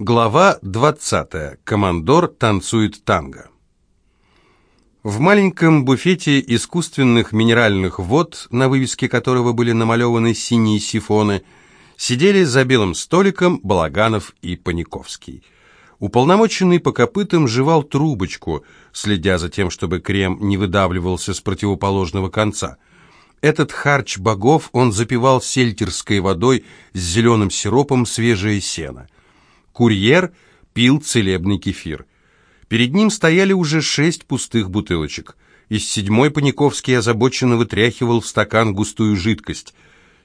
Глава 20. Командор танцует танго. В маленьком буфете искусственных минеральных вод, на вывеске которого были намалеваны синие сифоны, сидели за белым столиком Балаганов и Паниковский. Уполномоченный по копытам жевал трубочку, следя за тем, чтобы крем не выдавливался с противоположного конца. Этот харч богов он запивал сельтерской водой с зеленым сиропом свежее сено – Курьер пил целебный кефир. Перед ним стояли уже шесть пустых бутылочек. Из седьмой Паниковский озабоченно вытряхивал в стакан густую жидкость.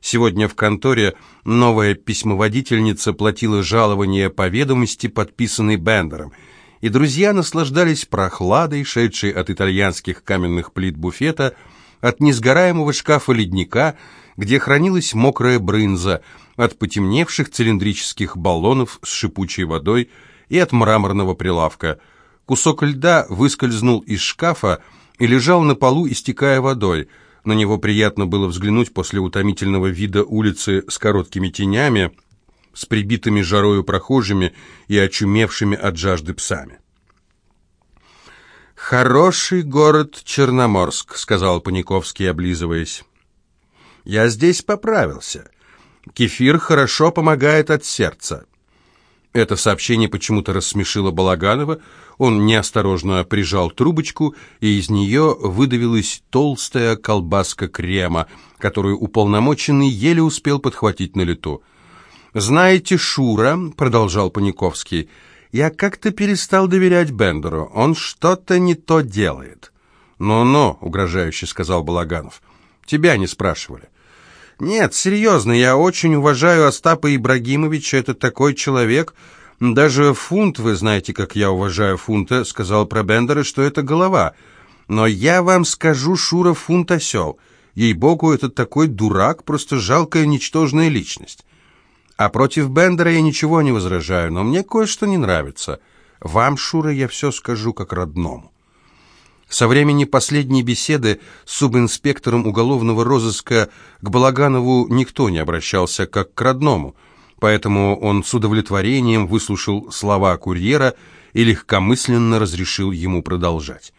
Сегодня в конторе новая письмоводительница платила жалование по ведомости, подписанной Бендером, и друзья наслаждались прохладой, шедшей от итальянских каменных плит буфета, от несгораемого шкафа ледника, где хранилась мокрая брынза – от потемневших цилиндрических баллонов с шипучей водой и от мраморного прилавка. Кусок льда выскользнул из шкафа и лежал на полу, истекая водой. На него приятно было взглянуть после утомительного вида улицы с короткими тенями, с прибитыми жарою прохожими и очумевшими от жажды псами. «Хороший город Черноморск», — сказал Паниковский, облизываясь. «Я здесь поправился. Кефир хорошо помогает от сердца. Это сообщение почему-то рассмешило Балаганова. Он неосторожно прижал трубочку, и из нее выдавилась толстая колбаска крема, которую уполномоченный еле успел подхватить на лету. «Знаете, Шура», — продолжал Паниковский, — «я как-то перестал доверять Бендеру. Он что-то не то делает». «Ну-ну», — угрожающе сказал Балаганов, — «тебя не спрашивали». Нет, серьезно, я очень уважаю Остапа Ибрагимовича, это такой человек. Даже фунт, вы знаете, как я уважаю фунта, сказал про Бендера, что это голова. Но я вам скажу, Шура, фунт осел. Ей-богу, это такой дурак, просто жалкая, ничтожная личность. А против Бендера я ничего не возражаю, но мне кое-что не нравится. Вам, Шура, я все скажу как родному. Со времени последней беседы с субинспектором уголовного розыска к Балаганову никто не обращался как к родному, поэтому он с удовлетворением выслушал слова курьера и легкомысленно разрешил ему продолжать.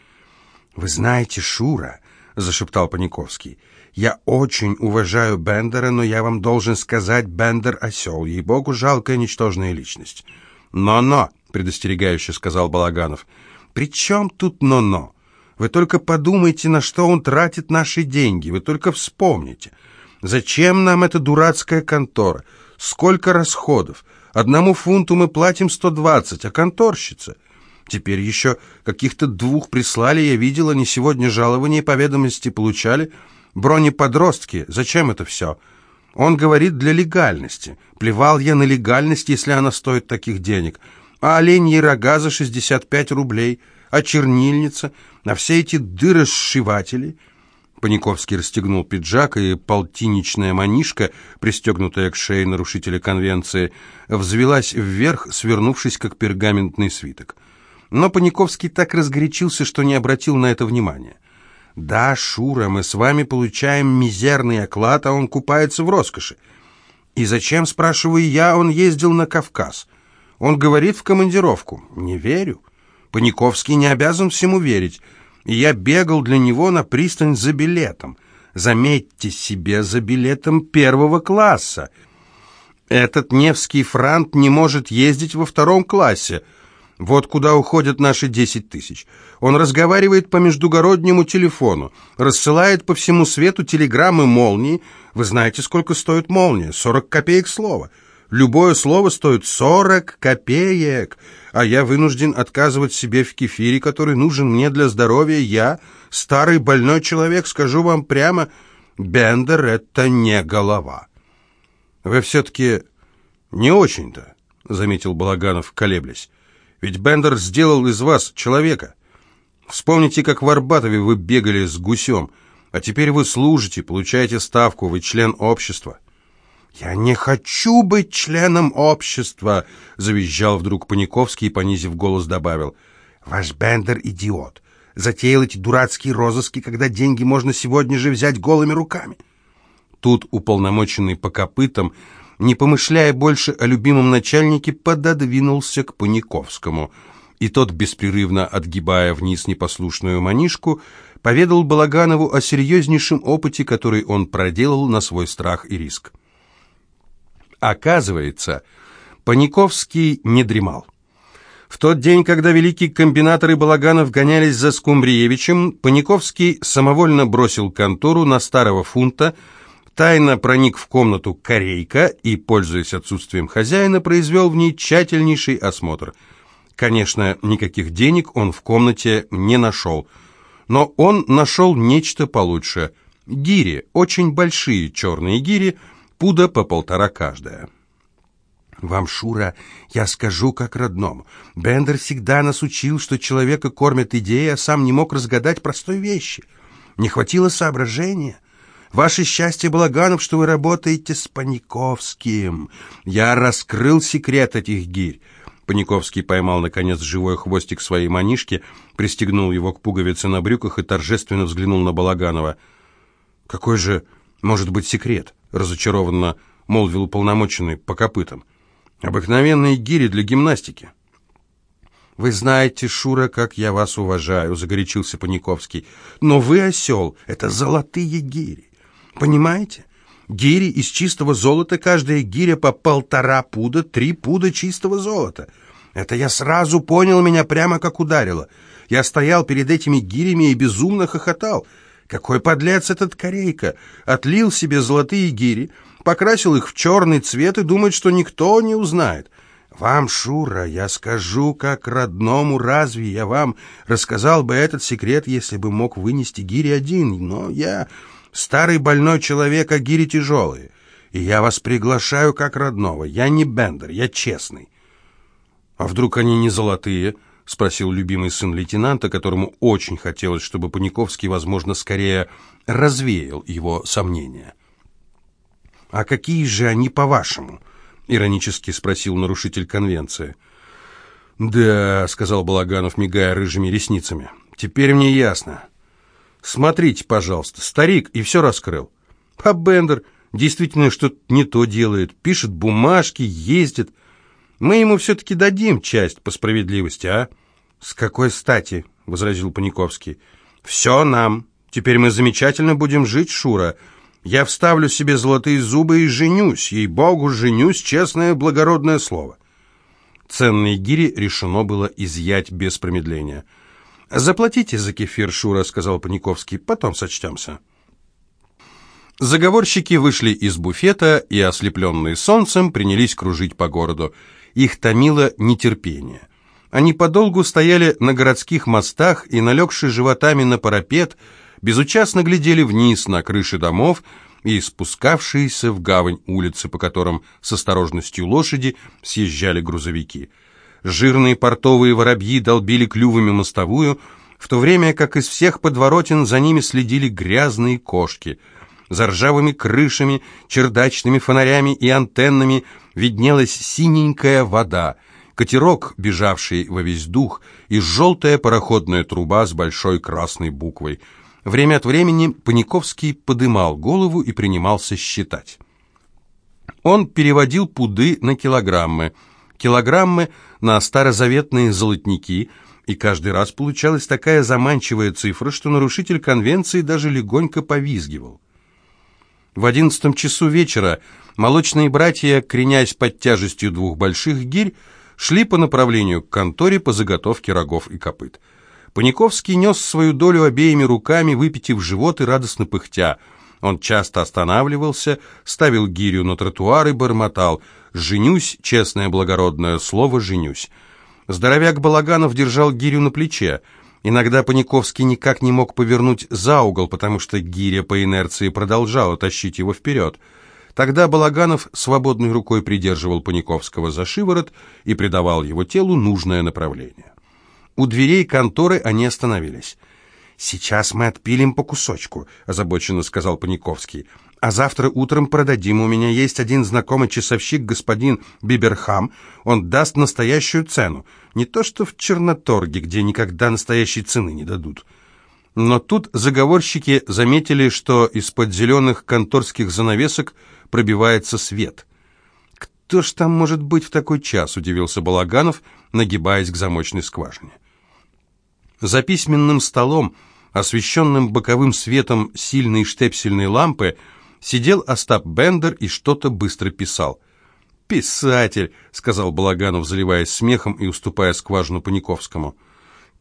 «Вы знаете, Шура», — зашептал Паниковский, — «я очень уважаю Бендера, но я вам должен сказать, Бендер — осел, ей-богу, жалкая ничтожная личность». «Но-но», — предостерегающе сказал Балаганов, — «при чем тут но-но? Вы только подумайте, на что он тратит наши деньги. Вы только вспомните. Зачем нам эта дурацкая контора? Сколько расходов? Одному фунту мы платим 120, а конторщица? Теперь еще каких-то двух прислали, я видела, не сегодня жалование по ведомости получали. Бронеподростки, зачем это все? Он говорит для легальности. Плевал я на легальность, если она стоит таких денег. А оленьи рога за 65 рублей – а чернильница, на все эти дыры-сшиватели. Паниковский расстегнул пиджак, и полтинничная манишка, пристегнутая к шее нарушителя конвенции, взвелась вверх, свернувшись, как пергаментный свиток. Но Паниковский так разгорячился, что не обратил на это внимания. «Да, Шура, мы с вами получаем мизерный оклад, а он купается в роскоши. И зачем, спрашиваю я, он ездил на Кавказ? Он говорит в командировку. Не верю. Паниковский не обязан всему верить, и я бегал для него на пристань за билетом. Заметьте себе, за билетом первого класса. Этот Невский франт не может ездить во втором классе. Вот куда уходят наши десять тысяч. Он разговаривает по междугороднему телефону, рассылает по всему свету телеграммы молнии. Вы знаете, сколько стоит молния? Сорок копеек слова. Любое слово стоит сорок копеек, а я вынужден отказывать себе в кефире, который нужен мне для здоровья. Я, старый больной человек, скажу вам прямо, Бендер — это не голова. Вы все-таки не очень-то, — заметил Балаганов, колеблясь. Ведь Бендер сделал из вас человека. Вспомните, как в Арбатове вы бегали с гусем, а теперь вы служите, получаете ставку, вы член общества. «Я не хочу быть членом общества!» — завизжал вдруг Паниковский и, понизив голос, добавил. «Ваш Бендер — идиот. Затеял эти дурацкие розыски, когда деньги можно сегодня же взять голыми руками». Тут уполномоченный по копытам не помышляя больше о любимом начальнике, пододвинулся к Паниковскому. И тот, беспрерывно отгибая вниз непослушную манишку, поведал Балаганову о серьезнейшем опыте, который он проделал на свой страх и риск. Оказывается, Паниковский не дремал. В тот день, когда великие комбинаторы Балаганов гонялись за Скумбриевичем, Паниковский самовольно бросил контору на старого фунта, тайно проник в комнату Корейка и, пользуясь отсутствием хозяина, произвел в ней тщательнейший осмотр. Конечно, никаких денег он в комнате не нашел – но он нашел нечто получше. Гири, очень большие черные гири, пуда по полтора каждая. «Вам, Шура, я скажу как родному. Бендер всегда нас учил, что человека кормят идеи, а сам не мог разгадать простой вещи. Не хватило соображения. Ваше счастье, Балаганов, что вы работаете с Паниковским. Я раскрыл секрет этих гирь. Паниковский поймал, наконец, живой хвостик своей манишки, пристегнул его к пуговице на брюках и торжественно взглянул на Балаганова. «Какой же может быть секрет?» — разочарованно молвил уполномоченный по копытам. «Обыкновенные гири для гимнастики». «Вы знаете, Шура, как я вас уважаю», — загорячился Паниковский. «Но вы, осел, это золотые гири. Понимаете? Гири из чистого золота, каждая гиря по полтора пуда, три пуда чистого золота. Это я сразу понял, меня прямо как ударило. Я стоял перед этими гирями и безумно хохотал. Какой подлец этот корейка! Отлил себе золотые гири, покрасил их в черный цвет и думает, что никто не узнает. Вам, Шура, я скажу как родному, разве я вам рассказал бы этот секрет, если бы мог вынести гири один, но я... Старый больной человек, а гири тяжелые. И я вас приглашаю как родного. Я не Бендер, я честный. А вдруг они не золотые? Спросил любимый сын лейтенанта, которому очень хотелось, чтобы Паниковский, возможно, скорее развеял его сомнения. «А какие же они, по-вашему?» — иронически спросил нарушитель конвенции. «Да», — сказал Балаганов, мигая рыжими ресницами, — «теперь мне ясно. Смотрите, пожалуйста, старик и все раскрыл. А Бендер действительно что-то не то делает, пишет бумажки, ездит. Мы ему все-таки дадим часть по справедливости, а? С какой стати, возразил Паниковский. Все нам. Теперь мы замечательно будем жить, Шура. Я вставлю себе золотые зубы и женюсь, ей-богу, женюсь, честное благородное слово. Ценные гири решено было изъять без промедления. «Заплатите за кефир, Шура», — сказал Паниковский, — «потом сочтемся». Заговорщики вышли из буфета и, ослепленные солнцем, принялись кружить по городу. Их томило нетерпение. Они подолгу стояли на городских мостах и, налегши животами на парапет, безучастно глядели вниз на крыши домов и спускавшиеся в гавань улицы, по которым с осторожностью лошади съезжали грузовики — Жирные портовые воробьи долбили клювами мостовую, в то время как из всех подворотен за ними следили грязные кошки. За ржавыми крышами, чердачными фонарями и антеннами виднелась синенькая вода, катерок, бежавший во весь дух, и желтая пароходная труба с большой красной буквой. Время от времени Паниковский подымал голову и принимался считать. Он переводил пуды на килограммы – килограммы на старозаветные золотники, и каждый раз получалась такая заманчивая цифра, что нарушитель конвенции даже легонько повизгивал. В одиннадцатом часу вечера молочные братья, кренясь под тяжестью двух больших гирь, шли по направлению к конторе по заготовке рогов и копыт. Паниковский нес свою долю обеими руками, выпитив живот и радостно пыхтя. Он часто останавливался, ставил гирю на тротуар и бормотал – «Женюсь, честное благородное слово, женюсь». Здоровяк Балаганов держал гирю на плече. Иногда Паниковский никак не мог повернуть за угол, потому что гиря по инерции продолжала тащить его вперед. Тогда Балаганов свободной рукой придерживал Паниковского за шиворот и придавал его телу нужное направление. У дверей конторы они остановились. «Сейчас мы отпилим по кусочку», — озабоченно сказал Паниковский а завтра утром продадим. У меня есть один знакомый часовщик, господин Биберхам. Он даст настоящую цену. Не то что в Черноторге, где никогда настоящей цены не дадут. Но тут заговорщики заметили, что из-под зеленых конторских занавесок пробивается свет. «Что ж там может быть в такой час?» — удивился Балаганов, нагибаясь к замочной скважине. За письменным столом, освещенным боковым светом сильной штепсельной лампы, сидел Остап Бендер и что-то быстро писал. «Писатель», — сказал Балаганов, заливаясь смехом и уступая скважину Паниковскому.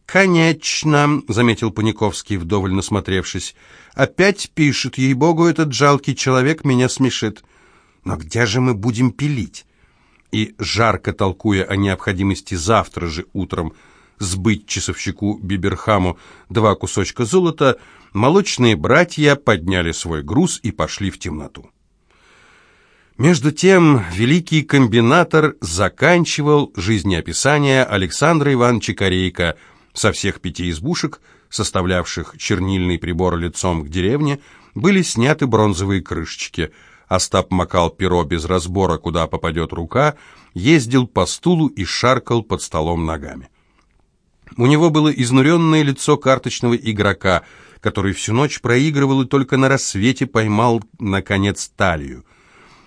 «Конечно», — заметил Паниковский, вдоволь насмотревшись. «Опять пишет, ей-богу, этот жалкий человек меня смешит. Но где же мы будем пилить?» И, жарко толкуя о необходимости завтра же утром сбыть часовщику Биберхаму два кусочка золота, молочные братья подняли свой груз и пошли в темноту. Между тем, великий комбинатор заканчивал жизнеописание Александра Ивановича Корейка со всех пяти избушек, составлявших чернильный прибор лицом к деревне, были сняты бронзовые крышечки. Остап макал перо без разбора, куда попадет рука, ездил по стулу и шаркал под столом ногами. У него было изнуренное лицо карточного игрока, который всю ночь проигрывал и только на рассвете поймал, наконец, талию.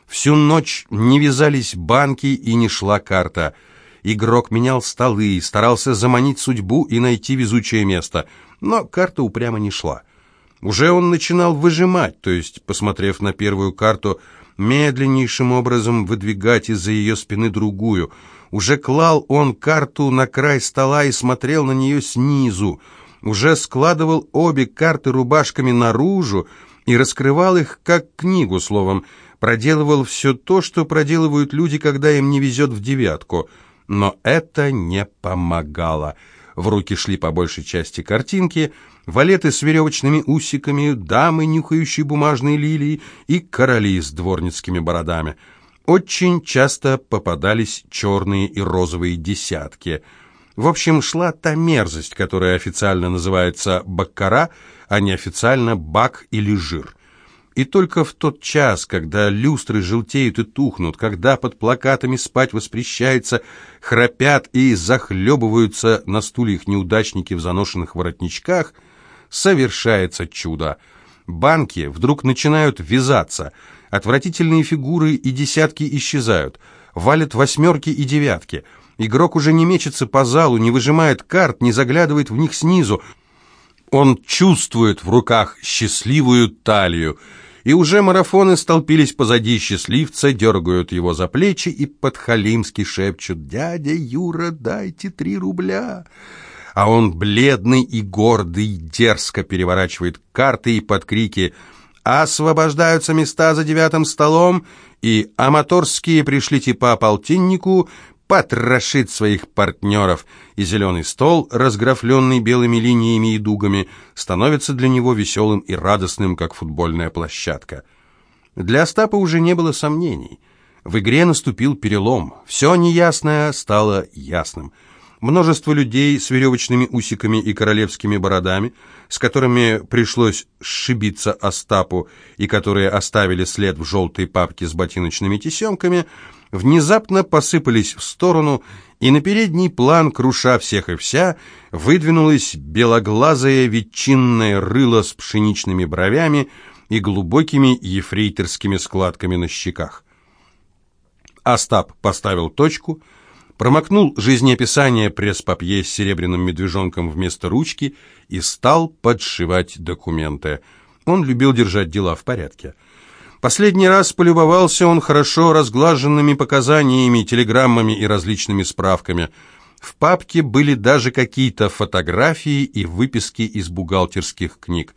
Всю ночь не вязались банки и не шла карта. Игрок менял столы, старался заманить судьбу и найти везучее место, но карта упрямо не шла. Уже он начинал выжимать, то есть, посмотрев на первую карту, медленнейшим образом выдвигать из-за ее спины другую. Уже клал он карту на край стола и смотрел на нее снизу. Уже складывал обе карты рубашками наружу и раскрывал их как книгу, словом, проделывал все то, что проделывают люди, когда им не везет в девятку. Но это не помогало. В руки шли по большей части картинки, валеты с веревочными усиками, дамы, нюхающие бумажные лилии, и короли с дворницкими бородами. Очень часто попадались черные и розовые десятки. В общем, шла та мерзость, которая официально называется баккара, а неофициально бак или жир. И только в тот час, когда люстры желтеют и тухнут, когда под плакатами спать воспрещается, храпят и захлебываются на стульях неудачники в заношенных воротничках, совершается чудо. Банки вдруг начинают вязаться, отвратительные фигуры и десятки исчезают, валят восьмерки и девятки. Игрок уже не мечется по залу, не выжимает карт, не заглядывает в них снизу. Он чувствует в руках счастливую талию, и уже марафоны столпились позади счастливца, дергают его за плечи и подхалимски шепчут «Дядя Юра, дайте три рубля!» А он, бледный и гордый, дерзко переворачивает карты и под крики «Освобождаются места за девятым столом!» и «Аматорские пришлите по полтиннику!» потрошит своих партнеров, и зеленый стол, разграфленный белыми линиями и дугами, становится для него веселым и радостным, как футбольная площадка. Для Остапа уже не было сомнений. В игре наступил перелом. Все неясное стало ясным. Множество людей с веревочными усиками и королевскими бородами, с которыми пришлось сшибиться Остапу и которые оставили след в желтой папке с ботиночными тесемками – внезапно посыпались в сторону, и на передний план, круша всех и вся, выдвинулось белоглазое ветчинное рыло с пшеничными бровями и глубокими ефрейторскими складками на щеках. Остап поставил точку, промокнул жизнеописание пресс-папье с серебряным медвежонком вместо ручки и стал подшивать документы. Он любил держать дела в порядке. Последний раз полюбовался он хорошо разглаженными показаниями, телеграммами и различными справками. В папке были даже какие-то фотографии и выписки из бухгалтерских книг.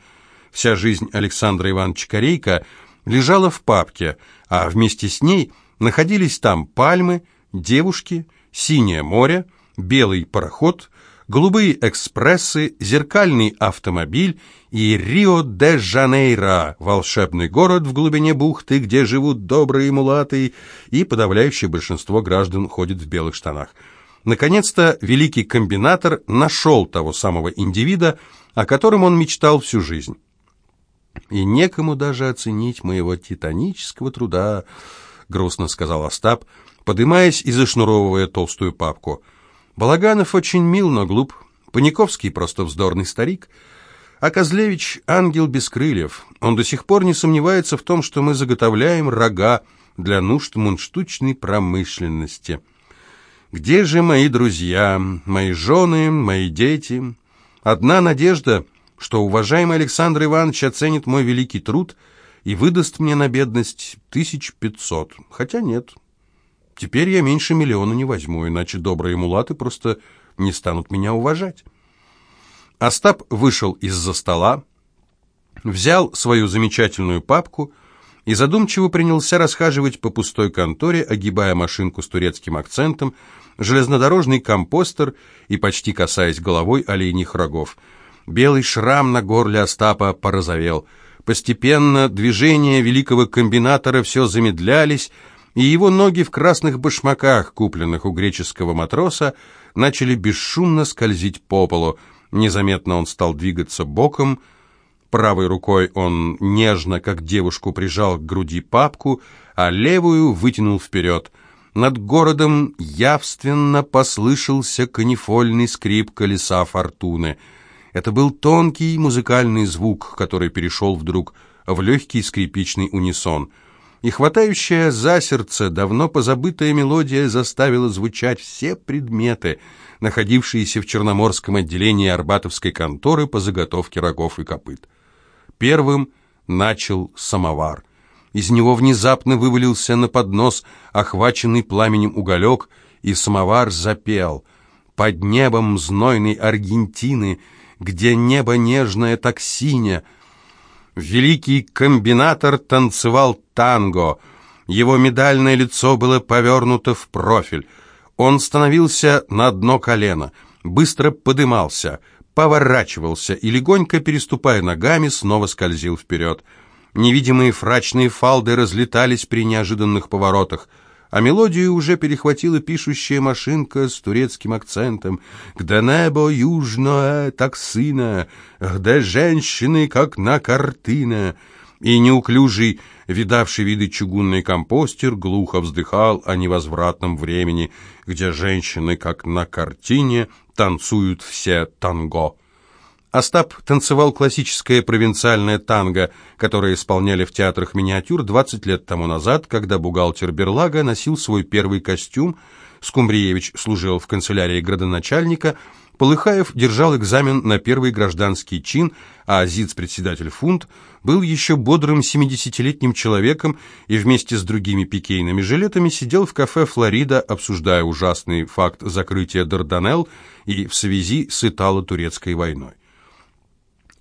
Вся жизнь Александра Ивановича Корейка лежала в папке, а вместе с ней находились там пальмы, девушки, синее море, белый пароход, голубые экспрессы, зеркальный автомобиль и Рио-де-Жанейро, волшебный город в глубине бухты, где живут добрые мулаты, и подавляющее большинство граждан ходит в белых штанах. Наконец-то великий комбинатор нашел того самого индивида, о котором он мечтал всю жизнь. «И некому даже оценить моего титанического труда», — грустно сказал Остап, подымаясь и зашнуровывая толстую папку — Балаганов очень мил, но глуп. Паниковский просто вздорный старик. А Козлевич — ангел без крыльев. Он до сих пор не сомневается в том, что мы заготовляем рога для нужд мундштучной промышленности. Где же мои друзья, мои жены, мои дети? Одна надежда, что уважаемый Александр Иванович оценит мой великий труд и выдаст мне на бедность тысяч пятьсот. Хотя нет, теперь я меньше миллиона не возьму, иначе добрые мулаты просто не станут меня уважать. Остап вышел из-за стола, взял свою замечательную папку и задумчиво принялся расхаживать по пустой конторе, огибая машинку с турецким акцентом, железнодорожный компостер и почти касаясь головой оленьих рогов. Белый шрам на горле Остапа порозовел. Постепенно движения великого комбинатора все замедлялись, и его ноги в красных башмаках, купленных у греческого матроса, начали бесшумно скользить по полу. Незаметно он стал двигаться боком, правой рукой он нежно, как девушку, прижал к груди папку, а левую вытянул вперед. Над городом явственно послышался канифольный скрип колеса фортуны. Это был тонкий музыкальный звук, который перешел вдруг в легкий скрипичный унисон — и хватающая за сердце давно позабытая мелодия заставила звучать все предметы, находившиеся в Черноморском отделении Арбатовской конторы по заготовке рогов и копыт. Первым начал самовар. Из него внезапно вывалился на поднос охваченный пламенем уголек, и самовар запел. Под небом знойной Аргентины, где небо нежное так сине — Великий комбинатор танцевал танго. Его медальное лицо было повернуто в профиль. Он становился на одно колено, быстро подымался, поворачивался и, легонько переступая ногами, снова скользил вперед. Невидимые фрачные фалды разлетались при неожиданных поворотах – а мелодию уже перехватила пишущая машинка с турецким акцентом. «Где небо южное, так сына, где женщины, как на картина». И неуклюжий, видавший виды чугунный компостер, глухо вздыхал о невозвратном времени, где женщины, как на картине, танцуют все танго. Остап танцевал классическое провинциальное танго, которое исполняли в театрах миниатюр 20 лет тому назад, когда бухгалтер Берлага носил свой первый костюм, Скумбриевич служил в канцелярии градоначальника, Полыхаев держал экзамен на первый гражданский чин, а Зиц-председатель фунт был еще бодрым 70-летним человеком и вместе с другими пикейными жилетами сидел в кафе «Флорида», обсуждая ужасный факт закрытия Дарданелл и в связи с Итало-турецкой войной.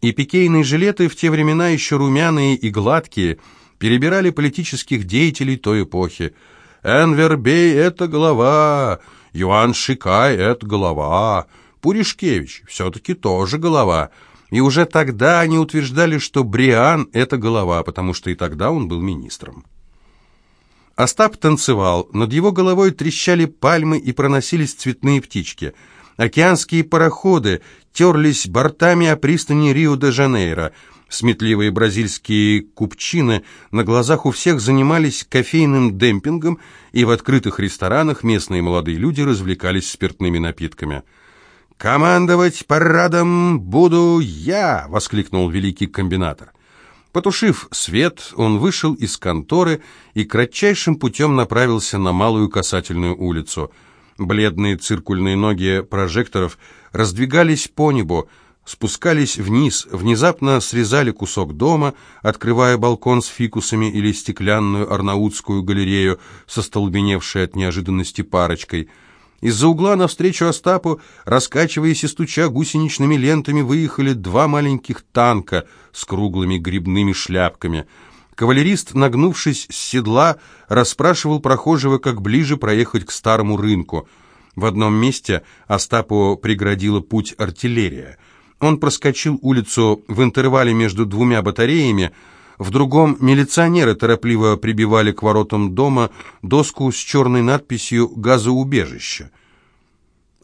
И пикейные жилеты в те времена еще румяные и гладкие перебирали политических деятелей той эпохи. Энвер Бей — это голова, Юан Шикай — это голова, Пуришкевич все-таки тоже голова. И уже тогда они утверждали, что Бриан — это голова, потому что и тогда он был министром. Остап танцевал, над его головой трещали пальмы и проносились цветные птички — Океанские пароходы терлись бортами о пристани Рио-де-Жанейро. Сметливые бразильские купчины на глазах у всех занимались кофейным демпингом, и в открытых ресторанах местные молодые люди развлекались спиртными напитками. «Командовать парадом буду я!» — воскликнул великий комбинатор. Потушив свет, он вышел из конторы и кратчайшим путем направился на Малую Касательную улицу — Бледные циркульные ноги прожекторов раздвигались по небу, спускались вниз, внезапно срезали кусок дома, открывая балкон с фикусами или стеклянную арнаутскую галерею со столбеневшей от неожиданности парочкой. Из-за угла навстречу Остапу, раскачиваясь и стуча гусеничными лентами, выехали два маленьких танка с круглыми грибными шляпками — Кавалерист, нагнувшись с седла, расспрашивал прохожего, как ближе проехать к старому рынку. В одном месте Остапу преградила путь артиллерия. Он проскочил улицу в интервале между двумя батареями, в другом милиционеры торопливо прибивали к воротам дома доску с черной надписью «Газоубежище».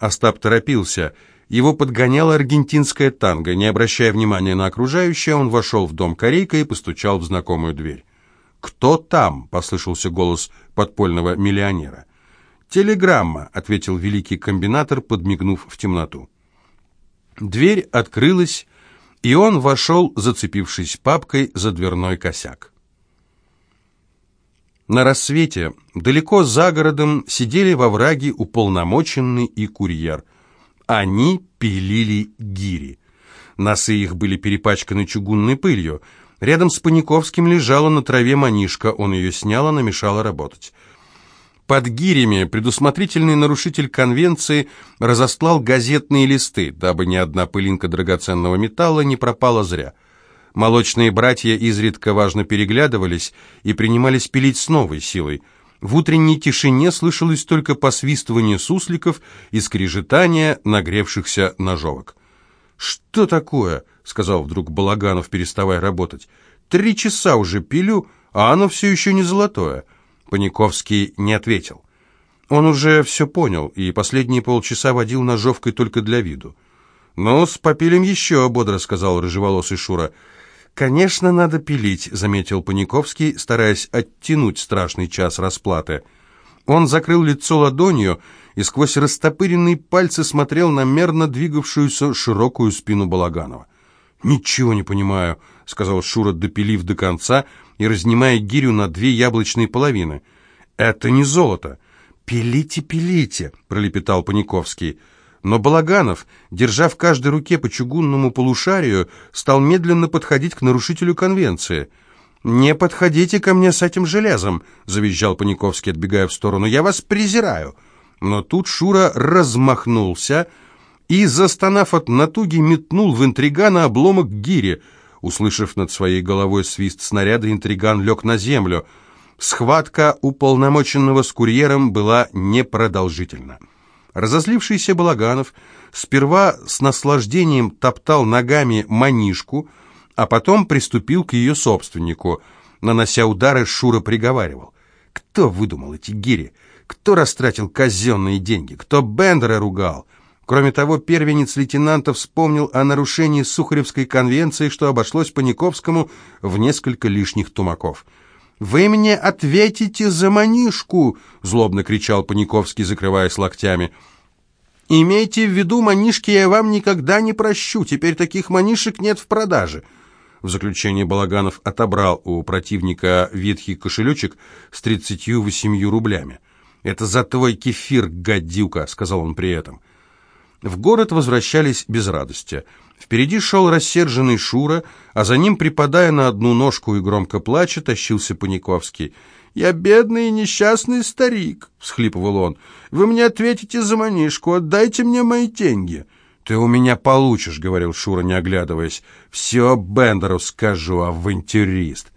Остап торопился – его подгоняла аргентинская танго. Не обращая внимания на окружающее, он вошел в дом корейка и постучал в знакомую дверь. «Кто там?» — послышался голос подпольного миллионера. «Телеграмма», — ответил великий комбинатор, подмигнув в темноту. Дверь открылась, и он вошел, зацепившись папкой за дверной косяк. На рассвете, далеко за городом, сидели во враге уполномоченный и курьер. Они пилили гири. Носы их были перепачканы чугунной пылью. Рядом с Паниковским лежала на траве манишка, он ее снял, она мешала работать. Под гирями предусмотрительный нарушитель конвенции разослал газетные листы, дабы ни одна пылинка драгоценного металла не пропала зря. Молочные братья изредка важно переглядывались и принимались пилить с новой силой. В утренней тишине слышалось только посвистывание сусликов и скрежетание нагревшихся ножовок. «Что такое?» — сказал вдруг Балаганов, переставая работать. «Три часа уже пилю, а оно все еще не золотое». Паниковский не ответил. Он уже все понял и последние полчаса водил ножовкой только для виду. «Ну, попилим еще», — бодро сказал рыжеволосый Шура. «Конечно, надо пилить», — заметил Паниковский, стараясь оттянуть страшный час расплаты. Он закрыл лицо ладонью и сквозь растопыренные пальцы смотрел на мерно двигавшуюся широкую спину Балаганова. «Ничего не понимаю», — сказал Шура, допилив до конца и разнимая гирю на две яблочные половины. «Это не золото». «Пилите, пилите», — пролепетал Паниковский. Но Балаганов, держа в каждой руке по чугунному полушарию, стал медленно подходить к нарушителю конвенции. «Не подходите ко мне с этим железом», — завизжал Паниковский, отбегая в сторону. «Я вас презираю». Но тут Шура размахнулся и, застонав от натуги, метнул в интригана обломок гири — Услышав над своей головой свист снаряда, интриган лег на землю. Схватка уполномоченного с курьером была непродолжительна. Разозлившийся Балаганов сперва с наслаждением топтал ногами манишку, а потом приступил к ее собственнику. Нанося удары, Шура приговаривал. «Кто выдумал эти гири? Кто растратил казенные деньги? Кто Бендера ругал? Кроме того, первенец лейтенанта вспомнил о нарушении Сухаревской конвенции, что обошлось Паниковскому в несколько лишних тумаков. «Вы мне ответите за манишку!» — злобно кричал Паниковский, закрываясь локтями. «Имейте в виду, манишки я вам никогда не прощу, теперь таких манишек нет в продаже». В заключение Балаганов отобрал у противника ветхий кошелечек с тридцатью восемью рублями. «Это за твой кефир, гадюка!» — сказал он при этом. — в город возвращались без радости. Впереди шел рассерженный Шура, а за ним, припадая на одну ножку и громко плача, тащился Паниковский. «Я бедный и несчастный старик», — всхлипывал он. «Вы мне ответите за манишку, отдайте мне мои деньги». «Ты у меня получишь», — говорил Шура, не оглядываясь. «Все Бендеру скажу, авантюрист.